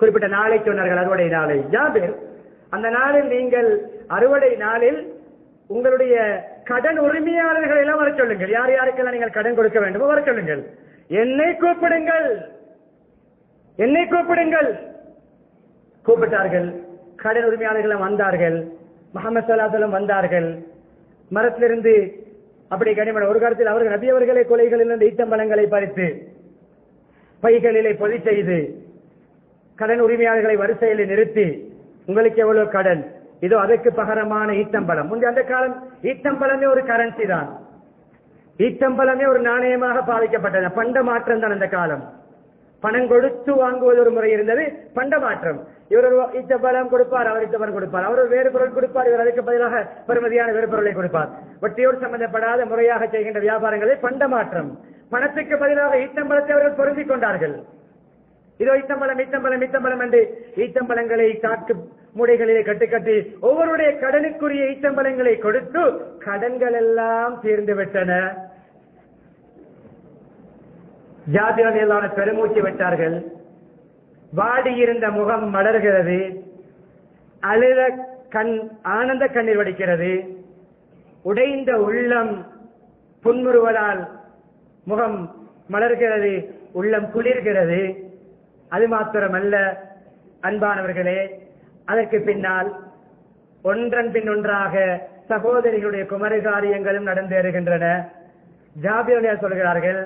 குறிப்பிட்ட நாளை சொன்னார்கள் அறுவடை நாளை. ஜாபிர் அந்த நாளில் நீங்கள் அறுவடை நாளில் உங்களுடைய கடன் உரிமையாளர்களை எல்லாம் வர சொல்லுங்கள். யார் யாருக்கெல்லாம் நீங்கள் கடன் கொடுக்க வேண்டுமோ? வர சொல்லுங்கள். என்னை கூப்பிடுங்கள். என்னை கூப்பிடுங்கள். கூப்பிட்டார்கள். கடன் உரிமையாளர்களும் வந்தார்கள். முகமது சலாசலம் வந்தார்கள். மரத்திலிருந்து அப்படி கனிமன் ஒரு காலத்தில் அவர்கள் நபி அவர்களை கொலைகளிலிருந்து ஈத்தம்பழங்களை பறித்து பைகளிலே பொதி செய்து கடன் உரிமையாளர்களை வரிசையில் நிறுத்தி உங்களுக்கு எவ்வளவு கடன்? இதோ அதற்கு பகரமான ஈத்தம்பழம். முந்தைய அந்த காலம் ஈத்தம்பழமே ஒரு கரன்சி தான். ஈட்டம்பலமே ஒரு நாணயமாக பாவிக்கப்பட்டது. பண்ட மாற்றம் தான் அந்த காலம். பணம் கொடுத்து வாங்குவது ஒரு முறை இருந்தது. பண்ட மாற்றம். இவர் ஒரு கொடுப்பார் அவர் ஈச்சம்பழம் கொடுப்பார். அவர் ஒரு வேறு பொருள் கொடுப்பார் இவர் அதுக்கு பதிலாக பெருமதியான வேறு பொருளை கொடுப்பார். ஒற்றையோடு சம்பந்தப்படாத முறையாக செய்கின்ற வியாபாரங்களே பண்ட மாற்றம். பணத்துக்கு பதிலாக ஈத்தம்பழத்தை அவர்கள் பொருந்திக் கொண்டார்கள். இதோ ஈட்டம்பலம் ஈட்டம்பலம் ஈட்டம்பலம் என்று ஈத்தம்பழங்களை காட்டு முடைகளிலே கட்டி கட்டி ஒவ்வொருடைய கடனுக்குரிய ஈத்தம்பழங்களை கொடுத்து கடன்கள் எல்லாம் தீர்ந்து விட்டன. ஜாதியான பெருமூச்சு விட்டார்கள். வாடியிருந்த முகம் மலர்கிறது. அழுத கண் ஆனந்த கண்ணீர் வடிக்கிறது. உடைந்த உள்ளம் புன்முறுவதால் முகம் மலர்கிறது உள்ளம் குளிர்கிறது. அது மாத்திரமல்ல அன்பானவர்களே அதற்கு பின்னால் ஒன்றன் பின் ஒன்றாக சகோதரிகளுடைய குமரி காரியங்களும் நடந்தேறுகின்றன ஜாபியா சொல்கிறார்கள்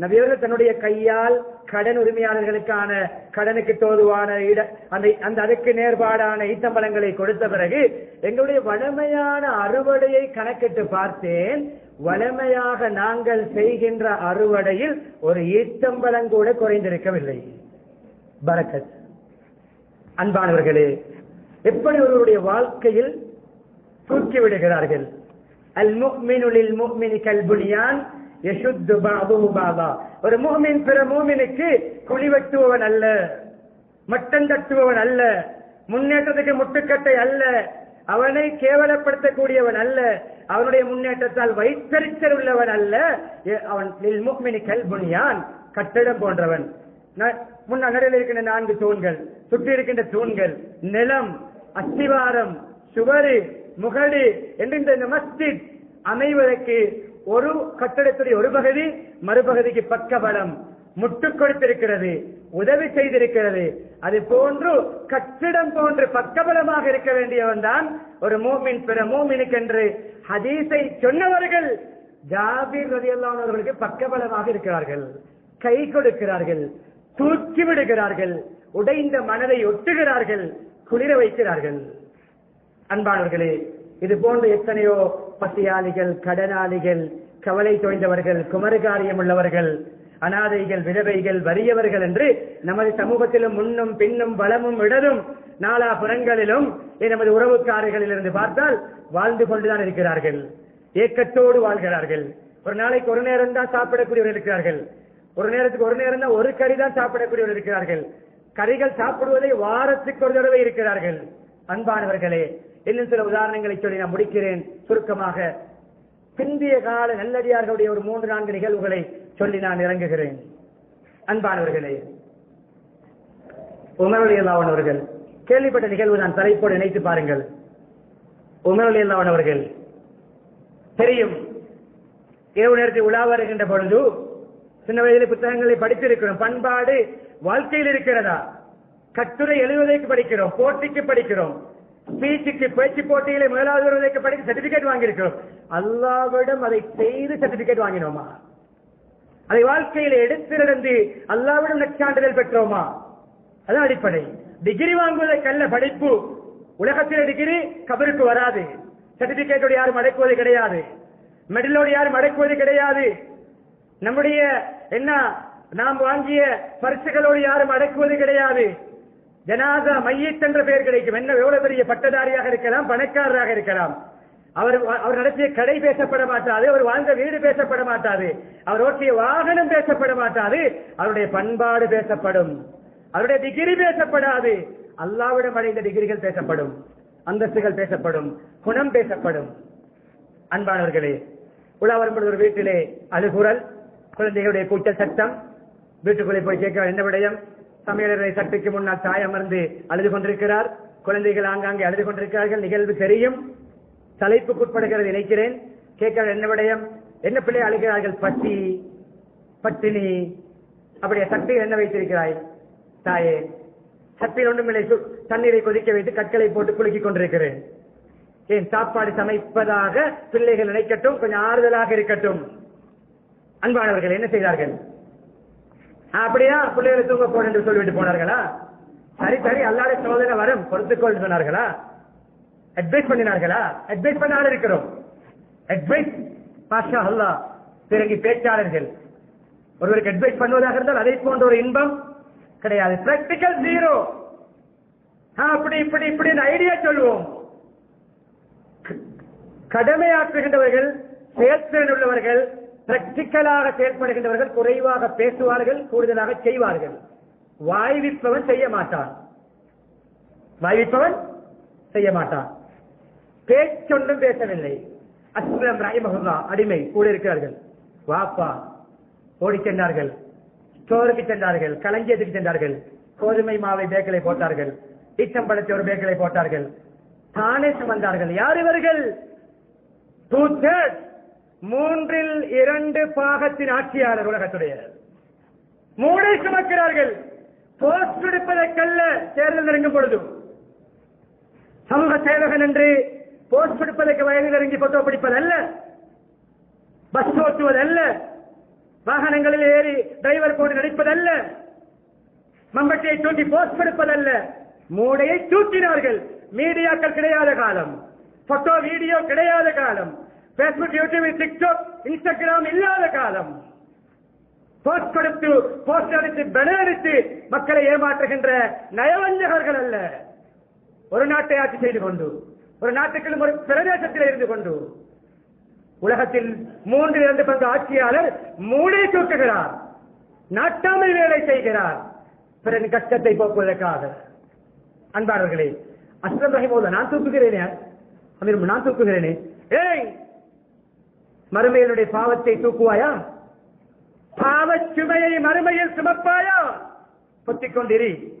நபியவர்கள் தன்னுடைய கையால் கடன் உரிமையாளர்களுக்கான கடனுக்கு தோதுவான இட அந்த அந்த அதுக்கு நேர்பாடான ஈத்தம்பழங்களை கொடுத்த பிறகு எங்களுடைய வளமையான அறுவடையை கணக்கிட்டு பார்த்தேன். வளமையாக நாங்கள் செய்கின்ற அறுவடையில் ஒரு ஈத்தம்பழம் கூட குறைந்திருக்கவில்லை. பரக்கத். அன்பானவர்களே எப்படி ஒருவருடைய வாழ்க்கையில் தூக்கி விடுகிறார்கள்? அல் முக்மினுலில் முக்மினி கல்புனியான் யசுத்து பாபு பாபா ஒரு மூமின் பிற மூமினுக்கு குழி வெட்டுபவன் அல்ல மட்டம் தட்டுபவன் அல்ல முன்னேற்றத்துக்கு முட்டுக்கட்டை அல்ல அவனை கேவலப்படுத்தக்கூடியவன் அல்ல அவனுடைய முன்னேற்றத்தால் வைத்தறிச்சல் உள்ளவன் அல்ல எ- அவன் முக்மினி கல்புனியான் கட்டிடம் போன்றவன். ந- முன்னால் நடுவில் இருக்கின்ற நான்கு தூண்கள் சுற்றி இருக்கின்ற தூண்கள் நிலம் அஸ்திவாரம் சுவரு முகடு என்று இந்த இந்த மஸ்ஜித் அமைவதற்கு ஒரு கட்டடத்துடைய ஒரு பகுதி மறுபகுதிக்கு பக்கபலம் முட்டு கொடுத்திருக்கிறது உதவி செய்திருக்கிறது. அது போன்று கட்டிடம் போன்று பக்கபலமாக இருக்க வேண்டியவன் தான் ஒரு மூமின் பிற மூமினுக்கென்று ஹதீஸை சொன்னவர்கள் ஜாபீர் ரதியல்லானவர்களுக்கு பக்கபலமாக இருக்கிறார்கள் கை கொடுக்கிறார்கள் தூக்கி விடுகிறார்கள் உடைந்த மனதை ஒட்டுகிறார்கள். குளிர வைக்கிறார்கள். அன்பானவர்களே இது போன்ற எத்தனையோ பசியாளிகள் கடனாளிகள் கவலை தோய்ந்தவர்கள் குமரகாரியம் உள்ளவர்கள் அனாதைகள் விதவைகள் வறியவர்கள் என்று நமது சமூகத்திலும் முன்னும் பின்னும் வளமும் இடரும் நாலா புறங்களிலும் நமது உறவுக்காரர்களில் இருந்து பார்த்தால் வாழ்ந்து கொண்டுதான் இருக்கிறார்கள். ஏக்கத்தோடு வாழ்கிறார்கள். ஒரு நாளைக்கு ஒரு நேரம் தான் சாப்பிடக்கூடியவர்கள் இருக்கிறார்கள். ஒரு நேரத்துக்கு ஒரு நேரம் தான் ஒரு கறி தான் சாப்பிடக்கூடியவர்கள் இருக்கிறார்கள். கறிகள் சாப்பிடுவதை வாரத்துக்கு ஒரு தடவை இருக்கிறார்கள். அன்பானவர்களே இன்னும் சில உதாரணங்களை சொல்லி நான் முடிக்கிறேன். சுருக்கமாக பிந்திய கால நல்லடியார்களுடைய ஒரு மூன்று நான்கு நிகழ்வுகளை சொல்லி நான் இறங்குகிறேன். அன்பானவர்களே உமரலி அவர்கள் கேள்விப்பட்ட நிகழ்வு நான் தலைப்போடு நினைத்து பாருங்கள். உமரலி அவர்கள் தெரியும் இரவு நேரத்தில் உலா வருகின்ற பொழுது சின்ன வயதில் புத்தகங்களை படித்திருக்கிறோம். பண்பாடு வாழ்க்கையில் இருக்கிறதா? கட்டுரை எழுதுவதற்கு படிக்கிறோம் போட்டிக்கு படிக்கிறோம். ஸ்பீச்சுக்கு பேச்சு போட்டியில முதலாவது வருவதற்கு படிக்க சர்டிபிகேட் வாங்கியிருக்கிறோம். அல்லாவிடம் அதை செய்து சர்டிபிகேட் வாங்கினோமா? அதை வாழ்க்கையில் எடுத்திருந்து அல்லாவிடம் நச்சான்றிதழ் பெற்றோமா? அதான் அடிப்படை. டிகிரி வாங்குவதற்கல்ல படிப்பு. உலகத்தில் டிகிரி கபருக்கு வராது. சர்டிபிகேட்டோடு யாரும் அடக்குவது கிடையாது. மெடலோடு யாரும் அடக்குவது கிடையாது. நம்முடைய என்ன நாம் வாங்கிய பரிசுகளோடு யாரும் அடக்குவது கிடையாது. ஜனாதா மையத் என்ற பெயர் கிடைக்கும். என்ன எவ்வளவு பெரிய பட்டதாரியாக இருக்கலாம் பணக்காரராக இருக்கலாம். அவர் அவர் நடத்திய கடை பேசப்பட மாட்டாது அவர் வாழ்ந்த வீடு பேசப்பட மாட்டாது அவர் ஓட்டிய வாகனம் பேசப்பட மாட்டாது அவருடைய பண்பாடு பேசப்படும். அவருடைய டிகிரி பேசப்படாது. அல்லாவிடம் அடைந்த டிகிரிகள் பேசப்படும். அந்தஸ்துகள் பேசப்படும். குணம் பேசப்படும். அன்பானவர்களே உலா வரும்பொழுது ஒரு வீட்டிலே அழுகுரல் குழந்தைகளுடைய கூச்சல் சட்டம் வீட்டுக்குள்ளே போய் கேட்க என்ன விடயம்? சமையலறை சட்டுக்கு முன்னால் தாய் அமர்ந்து அழுது கொண்டிருக்கிறார். குழந்தைகள் ஆங்காங்கே அழுது கொண்டிருக்கிறார்கள். நிகழ்வு தெரியும். தலைப்புக்குட்படுகிறது நினைக்கிறேன். கேட்க என்ன விடயம்? என்ன பிள்ளை அழுகிறார்கள்? பட்டி பட்டினி. அப்படியே சட்டில் என்ன வைத்திருக்கிறாய்? தாயே சட்டில் ஒன்றுமில்லை. சு- தண்ணீரை கொதிக்க வைத்து கற்களை போட்டு குலுக்கிக் கொண்டிருக்கிறேன். ஏன் சாப்பாடு சமைப்பதாக பிள்ளைகள் நினைக்கட்டும். கொஞ்சம் ஆறுதலாக இருக்கட்டும். அன்பானவர்கள் என்ன செய்தார்கள்? அப்படியா பிள்ளைகளை தூங்க போடு என்று சொல்லிவிட்டு போனார்களா? சரி சரி அல்லாத சோதனை வரும். பொறுத்துக்கொள் சொன்னார்களா? அட்வைஸ் பண்ணினார்களா? அட்வைஸ் பண்ண இருக்கிறோம். அட்வைஸ் பாஷா அல்லாஹ் பிறகு பேச்சாளர்கள். ஒருவருக்கு அட்வைஸ் பண்ணுவதாக இருந்தால் அதை போன்ற ஒரு இன்பம் கிடையாது. பிராக்டிக்கல் ஜீரோ அப்படி இப்படி இப்படி ஐடியா சொல்லுவோம் கடமையாற்றுகின்றவர்கள் செயல்திறன் உள்ளவர்கள் பிராக்டிக்கலாக செயல்படுகின்றவர்கள் குறைவாக பேசுவார்கள் கூடுதலாக செய்வார்கள். வாய்விப்பவன் செய்ய மாட்டான். வாய்விப்பவன் செய்ய மாட்டான். பேச்சொன்றும் பேசவில்லை. அஸ்லம் ரஹிமஹுல்லா அடிமை கூட இருக்கிறார்கள். வாப்பா ஓடி சென்றார்கள். ஸ்டோருக்கு சென்றார்கள் களஞ்சியத்துக்கு சென்றார்கள். கோதுமை மாவை பேக்கலை போட்டார்கள். ஈச்சம்பழத்தை ஒரு பேக்கலை போட்டார்கள். தானே சுமந்தார்கள். யார் இவர்கள்? மூன்றில் இரண்டு பாகத்தின் ஆட்சியாளர் உலகத்துடைய. மூளை சுமக்கிறார்கள். போஸ்ட் எடுப்பதற்கல்ல தேர்தல் நெருங்கும் பொழுதும் சமூக சேவகன் என்று போஸ்ட் எடுப்பதற்கு வயதில் இறங்கி போட்டோ பிடிப்பதல்ல. பஸ் ஓட்டுவதல்ல. வாகனங்களில் ஏறி டிரைவர் போட்டு நடிப்பதல்ல. மம்பட்டியை தூண்டி போஸ்ட் எடுப்பதல்ல. மூடையை தூக்கினார்கள். மீடியாக்கள் கிடையாத காலம். போட்டோ வீடியோ கிடையாத காலம். பேஸ்புக் யூடியூப் டிக்டாக் இன்ஸ்டாகிராம் இல்லாத காலம். போஸ்ட் கொடுத்து போஸ்ட் அடித்து பெனர் அடித்து மக்களை ஏமாற்றுகின்ற நயவஞ்சகர்கள் அல்ல. ஒரு நாட்டை ஆட்சி செய்து கொண்டு ஒரு நாட்டுக்கு ஒரு பிரதேசத்தில் இருந்து கொண்டு உலகத்தில் மூன்று இரண்டு பங்கு ஆட்சியாளர் மூளை தூக்குகிறார் நாட்டாமை வேலை செய்கிறார் பிறன் கஷ்டத்தை போக்குவதற்காக. அன்பாளர்களே அஸ்லம் ரஹிமோல நான் தூக்குகிறேனே அமீர் நான் தூக்குகிறேனே. ஏய் மறுமையினுடைய பாவத்தை தூக்குவாயா? பாவச் சுமையை மறுமையில் சுமப்பாயா? பொத்திக் கொண்டிரி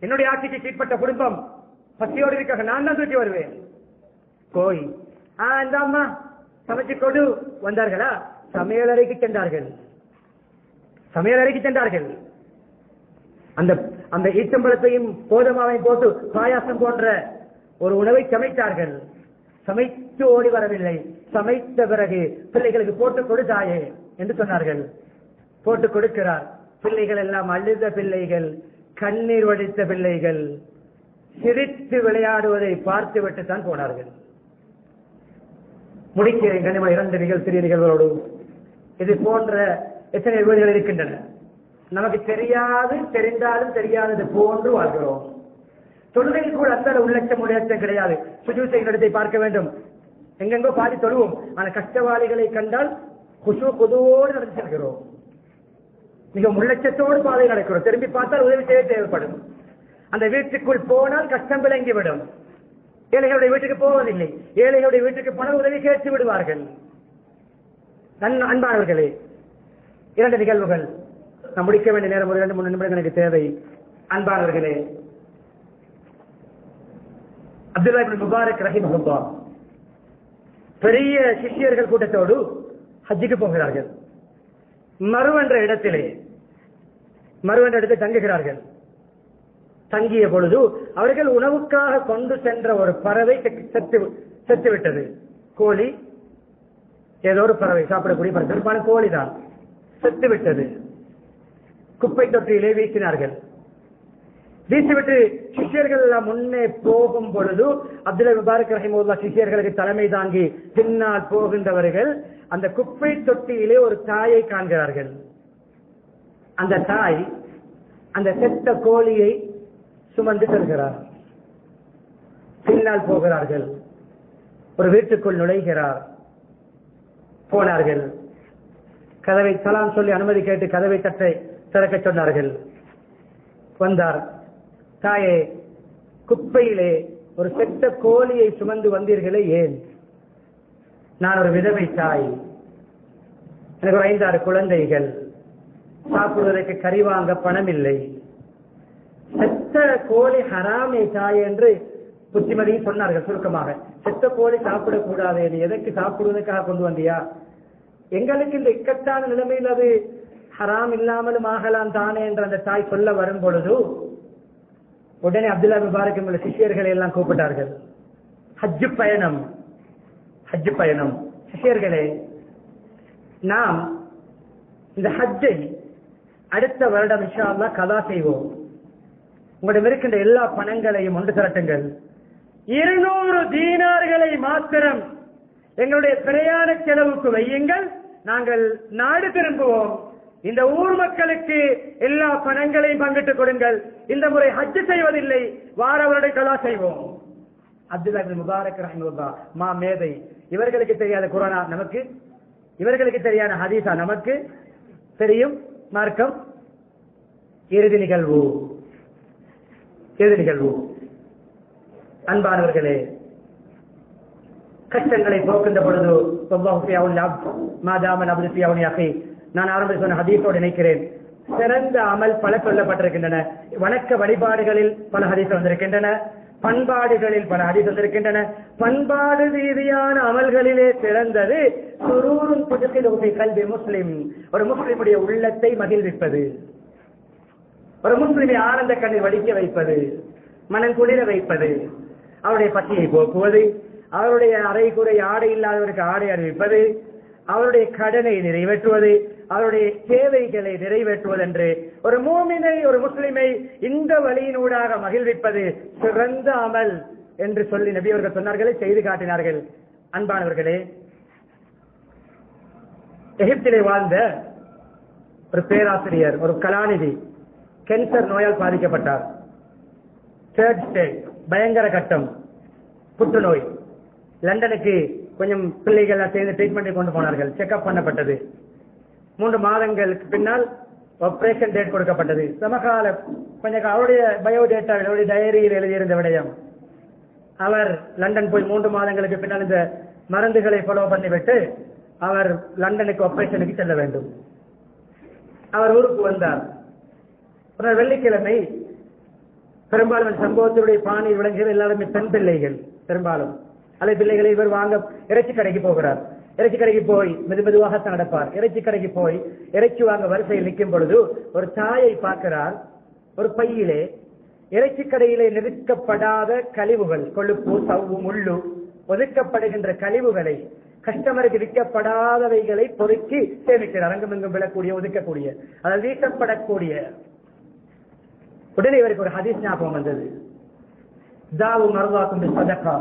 என்னுடைய ஆட்சிக்கு கீழ்பட்ட குடும்பம் பசியோடு இருக்க நான் தான் தூக்கி வருவேன். கோய் ஆ இந்த அம்மா சமைச்சு கொண்டு வந்தார்களா? சமையலறைக்கு சென்றார்கள். சமையலறைக்கு சென்றார்கள். அந்த அந்த ஈச்சம்பழத்தையும் கோதமாவையும் போட்டு பாயாசம் போன்ற ஒரு உணவை சமைத்தார்கள். சமைத்து ஓடி வரவில்லை. சமைத்த பிறகு பிள்ளைகளுக்கு போட்டு கொடுத்தாயே என்று சொன்னார்கள். போட்டு கொடுக்கிறார். பிள்ளைகள் எல்லாம் அழுத பிள்ளைகள் கண்ணீர் வடித்த பிள்ளைகள் சிரித்து விளையாடுவதை பார்த்துவிட்டு தான் போனார்கள். முடிக்கிறேன் கனிம இரண்டு நிகழ் சிறிய நிகழ்வுகளோடு. இது போன்ற எத்தனை வீடுகள் இருக்கின்றன? நமக்கு தெரியாது தெரிந்தாலும் தெரியாதது போன்று வாழ்கிறோம். தொழுகையில் கூட அந்த உள்ளட்சம் உள்ளட்சம் கிடையாது. சுஜூ செய்கிற பார்க்க வேண்டும். எங்கெங்கோ பாடி தொழுவோம். ஆனா கஷ்டவாளிகளை கண்டால் குசு குதுவோடு நடந்து செல்கிறோம். மிக முள்ளச்சத்தோடு பாதை நடக்கிறோம். திரும்பி பார்த்தால் உதவி செய்ய தேவைப்படும். அந்த வீட்டுக்குள் போனால் கஷ்டம் விளங்கிவிடும். ஏழைகளுடைய வீட்டுக்கு போவதில்லை. ஏழைகளுடைய வீட்டுக்கு போனால் உதவி கேட்டு விடுவார்கள். நன் அன்பானவர்களே இரண்டு நிகழ்வுகள். நான் முடிக்க வேண்டிய நேரம் ஒரு இரண்டு மூணு நிமிடங்கள் எனக்கு தேவை. அன்பானவர்களே அப்துல்லா முபாரக் முபாரக் ரஹிமஹுல்லா பெரிய சிஷ்யர்கள் கூட்டத்தோடு ஹஜ்ஜுக்கு போகிறார்கள். மரு இடத்திலே மரு இடத்தில் தங்குகிறார்கள். தங்கிய பொழுது அவர்கள் உணவுக்காக கொண்டு சென்ற ஒரு பறவை செத்து செத்து விட்டது கோழி ஏதோ ஒரு பறவை சாப்பிடக்கூடிய பறவை. பெரும்பாலும் கோழிதான். செத்து விட்டது குப்பை தொட்டியிலே வீசினார்கள். வீசிவிட்டு சிஷியர்கள் எல்லாம் முன்னே போகும் பொழுது அப்துல் முபாரக் ரஹிமுல்லா சிஷியர்களுக்கு தலைமை தாங்கி பின்னால் போகின்றவர்கள் அந்த குப்பை தொட்டியிலே ஒரு தாயை காண்கிறார்கள். அந்த தாய் அந்த செத்த கோழியை சுமந்து செல்கிறார். பின்னால் போகிறார்கள். ஒரு வீட்டுக்குள் நுழைகிறார். போனார்கள். கதவை சலாம் சொல்லி அனுமதி கேட்டு கதவை தட்டை திறக்க சொன்னார்கள். வந்தார். தாயே குப்பையிலே ஒரு செத்த கோழியை சுமந்து வந்தீர்களே ஏன்? நான் ஒரு விதவை தாய். எனக்கு ஒரு ஐந்தாறு குழந்தைகள். சாப்பிடுவதற்கு கறி வாங்க பணம் இல்லை செத்த கோழி ஹராமே தாய் என்று புத்திமதியும் சொன்னார்கள் சுருக்கமாக. செத்த கோழி சாப்பிடக்கூடாது நீ எதற்கு சாப்பிடுவதற்காக கொண்டு வந்தியா? எங்களுக்கு இந்த இக்கட்டான நிலைமையில் அது ஹராம் இல்லாமலும் ஆகலாம் தானே என்று அந்த தாய் சொல்ல வரும் பொழுது உடனே அப்துல்லா முபாரக் உள்ள சிஷியர்களை எல்லாம் கூப்பிட்டார்கள். ஹஜ்ஜு பயணம். ஹஜ்ஜு பயணம். சிஷியர்களே நாம் இந்த ஹஜ்ஜை அடுத்த வருடம் இன்ஷா கதா செய்வோம். உங்களிடம் இருக்கின்ற எல்லா பணங்களையும் ஒன்று திரட்டுங்கள். இருநூறு தீனார்களை மாத்திரம் எங்களுடைய பிரயாண செலவுக்கு வையுங்கள். நாங்கள் நாடு திரும்புவோம். இந்த ஊர் மக்களுக்கு எல்லா பணங்களையும் பங்கிட்டுக் கொடுங்கள். இந்த முறை ஹஜ் செய்வதில்லை. வாரவருடைய கலா செய்வோம். அப்துல்லா முபாரக் ரஹ்மத்துல்லாஹ் மா மேதை. இவர்களுக்கு தெரியாத குரானா நமக்கு? இவர்களுக்கு தெரியாத ஹதீஸா நமக்கு? தெரியும்? மார்க்கம்? இறுதி நிகழ்வு. இறுதி நிகழ்வு. அன்பானவர்களே கஷ்டங்களை போக்குகின்ற பொழுது மாதாமன் அபுதியாவுனி அகை நான் ஆரம்பத்தில் சொன்ன ஹதீஸோடு நினைக்கிறேன் சிறந்த அமல் பல சொல்லப்பட்டிருக்கின்றன. வணக்க வழிபாடுகளில் பல ஹதீஸ் வந்திருக்கின்றன. பண்பாடுகளில் பல ஹதீஸ் வந்திருக்கின்றன. பண்பாடு ரீதியான அமல்களிலே சிறந்தது சுரூரும் புதுக்கில் கல்வி முஸ்லிம். ஒரு முஸ்லிமுடைய உள்ளத்தை மகிழ்விப்பது. ஒரு முஸ்லிமை ஆனந்த கண்ணில் வடிக்க வைப்பது. மனம் குளிர வைப்பது. அவருடைய பத்தியை போக்குவது. அவருடைய அரை ஆடை இல்லாதவருக்கு ஆடை அறிவிப்பது அவருடைய கடனை நிறைவேற்றுவது. அவருடைய தேவைகளை நிறைவேற்றுவது என்று ஒரு மூமினை ஒரு முஸ்லிமை இந்த வழியினூடாக மகிழ்விப்பது சிறந்த அமல் என்று சொல்லி நபி அவர்கள் சொன்னார்களே செய்து காட்டினார்கள். அன்பானவர்களே எகிப்திலே வாழ்ந்த ஒரு பேராசிரியர் ஒரு கலாநிதி கேன்சர் நோயால் பாதிக்கப்பட்டார். தேர்ட் ஸ்டேஜ் பயங்கர கட்டம் புற்றுநோய். லண்டனுக்கு கொஞ்சம் பிள்ளைகள் சேர்ந்து ட்ரீட்மெண்ட் கொண்டு போனார்கள். செக்அப் பண்ணப்பட்டது. மூன்று மாதங்களுக்கு பின்னால் ஆபரேஷன் டேட் கொடுக்கப்பட்டது. சமகால கொஞ்சம் அவருடைய பயோடேட்டா அவருடைய டைரியில் எழுதியிருந்த விடயம். அவர் லண்டன் போய் மூன்று மாதங்களுக்கு பின்னால் இந்த மருந்துகளை ஃபாலோ பண்ணிவிட்டு அவர் லண்டனுக்கு ஆபரேஷனுக்கு செல்ல வேண்டும். அவர் ஊருக்கு வந்தார். வெள்ளிக்கிழமை பெரும்பாலும் சம்பவத்தினுடைய பாணியில் விளங்குகிற எல்லாருமே பெண் பிள்ளைகள் பெரும்பாலும். அலை பிள்ளைகளை இவர் வாங்க இறைச்சி கடைக்கு போகிறார். இறைச்சி கடைக்கு போய் மெது மெதுவாக நடப்பார். இறைச்சி கடைக்கு போய் இறைச்சி வாங்க வரிசையில் நிற்கும் பொழுது ஒரு தாயை பார்க்கிறார். ஒரு பையிலே இறைச்சி கடையிலே நிறுத்தப்படாத கழிவுகள் கொழுப்பு சவ்வு முள்ளு ஒதுக்கப்படுகின்ற கழிவுகளை கஸ்டமருக்கு விற்கப்படாதவைகளை பொறுக்கி சேமிக்கிறார். அங்கும் இங்கும் விழக்கூடிய ஒதுக்கக்கூடிய அதாவது வீசப்படக்கூடிய உடனே இவருக்கு ஒரு ஹதீஸ் ஞாபகம் வந்தது. தாவு மருவாக்கும் சதக்கா.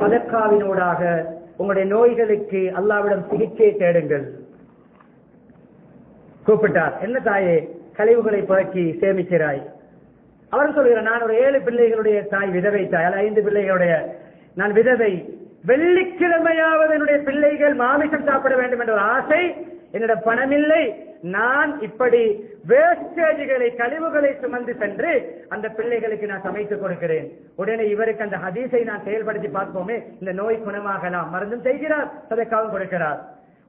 சதக்காவினூடாக உங்களுடைய நோய்களுக்கு அல்லாவிடம் சிகிச்சை தேடுங்கள். கூப்பிட்டார். என்ன தாயே? கழிவுகளை புறக்கி சேமிக்கிறாய். அவர் சொல்கிறார் நான் ஒரு ஏழு பிள்ளைகளுடைய தாய் விதவை தாய் அல்ல ஐந்து பிள்ளைகளுடைய நான் விதவை. வெள்ளிக்கிழமையாவது என்னுடைய பிள்ளைகள் மாமிசம் சாப்பிட வேண்டும் என்ற ஒரு ஆசை பணம் பணமில்லை. நான் இப்படி வேஸ்டேஜ்களை கழிவுகளை சுமந்து சென்று அந்த பிள்ளைகளுக்கு நான் சமைத்து கொடுக்கிறேன். உடனே இவருக்கு அந்த ஹதீஸை நான் செயல்படுத்தி பார்ப்போமே. இந்த நோய் குணமாகலாம். மருந்தும் செய்கிறார் சதக்காவும் கொடுக்கிறார்.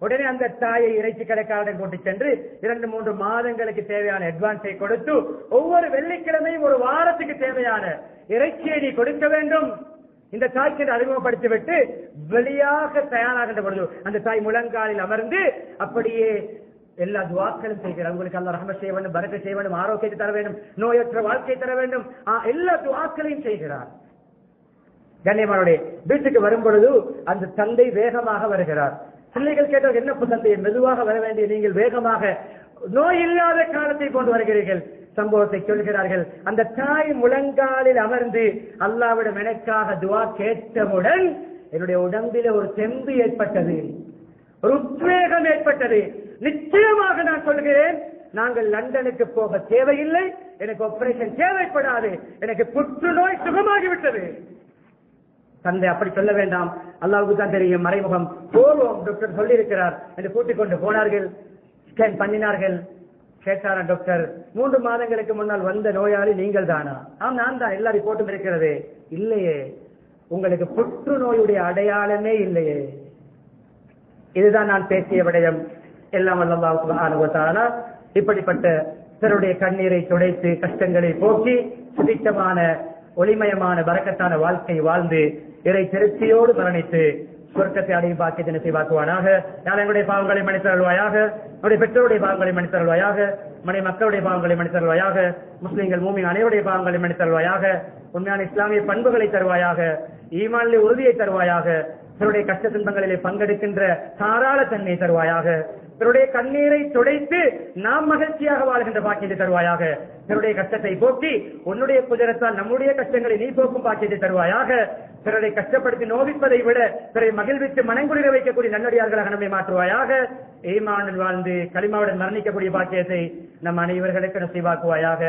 உடனே அந்த தாயை இறைச்சி கடைக்காரன் கொண்டு சென்று இரண்டு மூன்று மாதங்களுக்கு தேவையான அட்வான்ஸை கொடுத்து ஒவ்வொரு வெள்ளிக்கிழமையும் ஒரு வாரத்துக்கு தேவையான இறைச்சியை நீ கொடுக்க வேண்டும். இந்த தாய்க்கு அறிமுகப்படுத்திவிட்டு வெளியாக தயாராகின்ற பொழுது அந்த தாய் முழங்காலில் அமர்ந்து அப்படியே எல்லா துவாக்களும் செய்கிறார் உங்களுக்கு அல்ல ரஹம செய்ய வேண்டும் பரக்க செய்ய வேண்டும் ஆரோக்கியத்தை தர வேண்டும் நோயற்ற வாழ்க்கை தர வேண்டும். எல்லா துவாக்களையும் செய்கிறார். கண்ணியமானுடைய வீட்டுக்கு வரும் பொழுது அந்த தந்தை வேகமாக வருகிறார். பிள்ளைகள் கேட்டவர் என்ன தந்தை? மெதுவாக வர வேண்டிய நீங்கள் வேகமாக நோய் இல்லாத காலத்தை கொண்டு வருகிறீர்கள். சம்பவத்தை சொல்கிறார்கள். அந்த தாய் முழங்காலில் அமர்ந்து அல்லாவிடம் எனக்காக துவா கேட்டவுடன் என்னுடைய உடம்பில ஒரு தெம்பு ஏற்பட்டது. ஒரு உத்வேகம் ஏற்பட்டது. நிச்சயமாக நான் சொல்கிறேன் நாங்கள் லண்டனுக்கு போக தேவையில்லை எனக்கு ஆபரேஷன் தேவைப்படாது எனக்கு புற்றுநோய் சுகமாகிவிட்டது. தந்தை அப்படி சொல்ல வேண்டாம். அல்லாவுக்கு தான் தெரியும் மறைமுகம். போவோம் டாக்டர் சொல்லி இருக்கிறார் என்று கூட்டிக் கொண்டு போனார்கள். ஸ்கேன் பண்ணினார்கள். கேட்டாரா டாக்டர் மூன்று மாதங்களுக்கு முன்னால் வந்த நோயாளி நீங்கள் தானா ஆம் நான் தான். எல்லா ரிப்போர்ட்டும் இருக்கிறது. இல்லையே. உங்களுக்கு புற்றுநோயுடைய அடையாளமே இல்லையே. இதுதான் நான் பேசிய விடயம். எல்லாம் அல்லாஹ் இப்படிப்பட்ட சிறுடைய கண்ணீரை துடைத்து கஷ்டங்களை போக்கி சுதித்தமான ஒளிமயமான வரக்கத்தான வாழ்க்கை வாழ்ந்து இறை திருப்தியோடு மரணித்து சொர்க்கத்தை அடையும் பாக்கியத்தினை செய்வாக்குவானாக நான் எங்களுடைய பாவங்களை மன்னித்தருள்வாயாக நம்முடைய பெற்றோருடைய பாவங்களை மன்னித்தருள்வாயாக மனை மக்களுடைய பாவங்களை மன்னித்தருள்வாயாக முஸ்லிம்கள் மூமின் அனைவருடைய பாவங்களை மன்னித்தருள்வாயாக உண்மையான இஸ்லாமிய பண்புகளை தருவாயாக. ஈமானிலே உறுதியை தருவாயாக. பிறருடைய கஷ்ட துன்பங்களிலே பங்கெடுக்கின்ற தாராள தன்மை தருவாயாக. பிறருடைய கண்ணீரை துடைத்து நாம் மகிழ்ச்சியாக வாழ்கின்ற பாக்கியத்தை தருவாயாக. பிறருடைய கஷ்டத்தை போக்கி உன்னுடைய குஜரத்தால் நம்முடைய கஷ்டங்களை நீ போக்கும் பாக்கியத்தை தருவாயாக. பிறரை கஷ்டப்படுத்தி நோவிப்பதை விட பிறரை மகிழ்வித்து மனங்குளிர வைக்கக்கூடிய நன்னடியார்களாக நம்மை மாற்றுவாயாக. ஈமானில் வாழ்ந்து களிமாவுடன் மரணிக்கக்கூடிய பாக்கியத்தை நம் அனைவர்களுக்கு நசீவாக்குவாயாக.